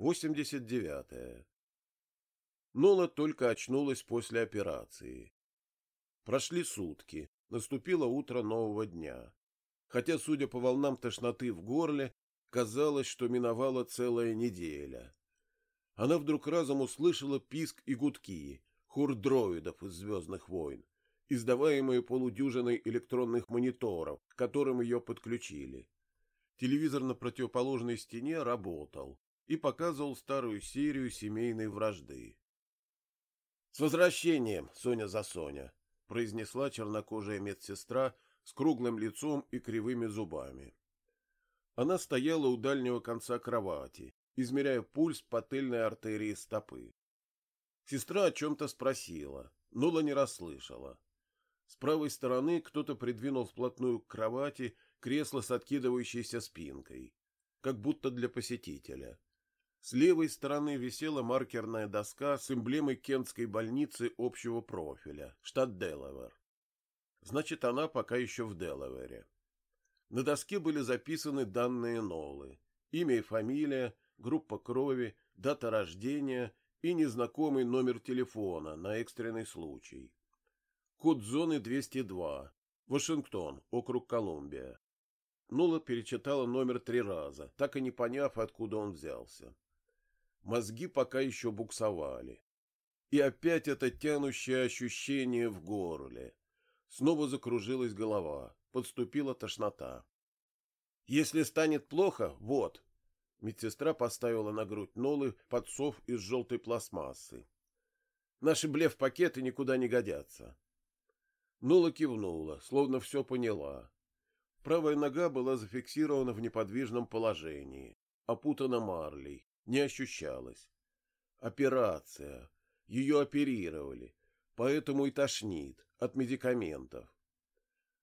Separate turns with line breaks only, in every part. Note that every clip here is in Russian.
89. Нола только очнулась после операции. Прошли сутки, наступило утро нового дня. Хотя, судя по волнам тошноты в горле, казалось, что миновала целая неделя. Она вдруг разом услышала писк и гудки, хор дроидов из «Звездных войн», издаваемые полудюжиной электронных мониторов, к которым ее подключили. Телевизор на противоположной стене работал и показывал старую серию семейной вражды. — С возвращением, Соня за Соня! — произнесла чернокожая медсестра с круглым лицом и кривыми зубами. Она стояла у дальнего конца кровати, измеряя пульс по тыльной артерии стопы. Сестра о чем-то спросила, Нула не расслышала. С правой стороны кто-то придвинул вплотную к кровати кресло с откидывающейся спинкой, как будто для посетителя. С левой стороны висела маркерная доска с эмблемой Кентской больницы общего профиля, штат Делавер. Значит, она пока еще в Делавере. На доске были записаны данные Нолы. Имя и фамилия, группа крови, дата рождения и незнакомый номер телефона на экстренный случай. Код зоны 202. Вашингтон, округ Колумбия. Нула перечитала номер три раза, так и не поняв, откуда он взялся. Мозги пока еще буксовали. И опять это тянущее ощущение в горле. Снова закружилась голова, подступила тошнота. Если станет плохо, вот. Медсестра поставила на грудь Нолы подсов из желтой пластмассы. Наши блеф-пакеты никуда не годятся. Нола кивнула, словно все поняла. Правая нога была зафиксирована в неподвижном положении, опутана марлей, не ощущалась. Операция. Ее оперировали, поэтому и тошнит от медикаментов.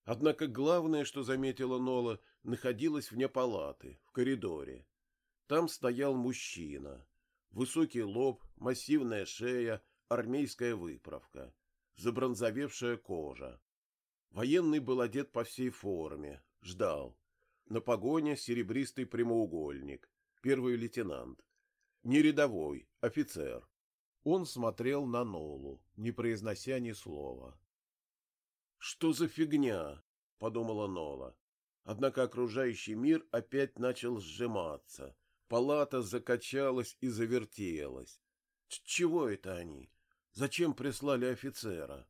Однако главное, что заметила Нола, находилось вне палаты, в коридоре. Там стоял мужчина. Высокий лоб, массивная шея, армейская выправка, забронзовевшая кожа. Военный был одет по всей форме, ждал. На погоне серебристый прямоугольник, первый лейтенант. Не рядовой, офицер. Он смотрел на Нолу, не произнося ни слова. «Что за фигня?» — подумала Нола. Однако окружающий мир опять начал сжиматься. Палата закачалась и завертелась. Чего это они? Зачем прислали офицера?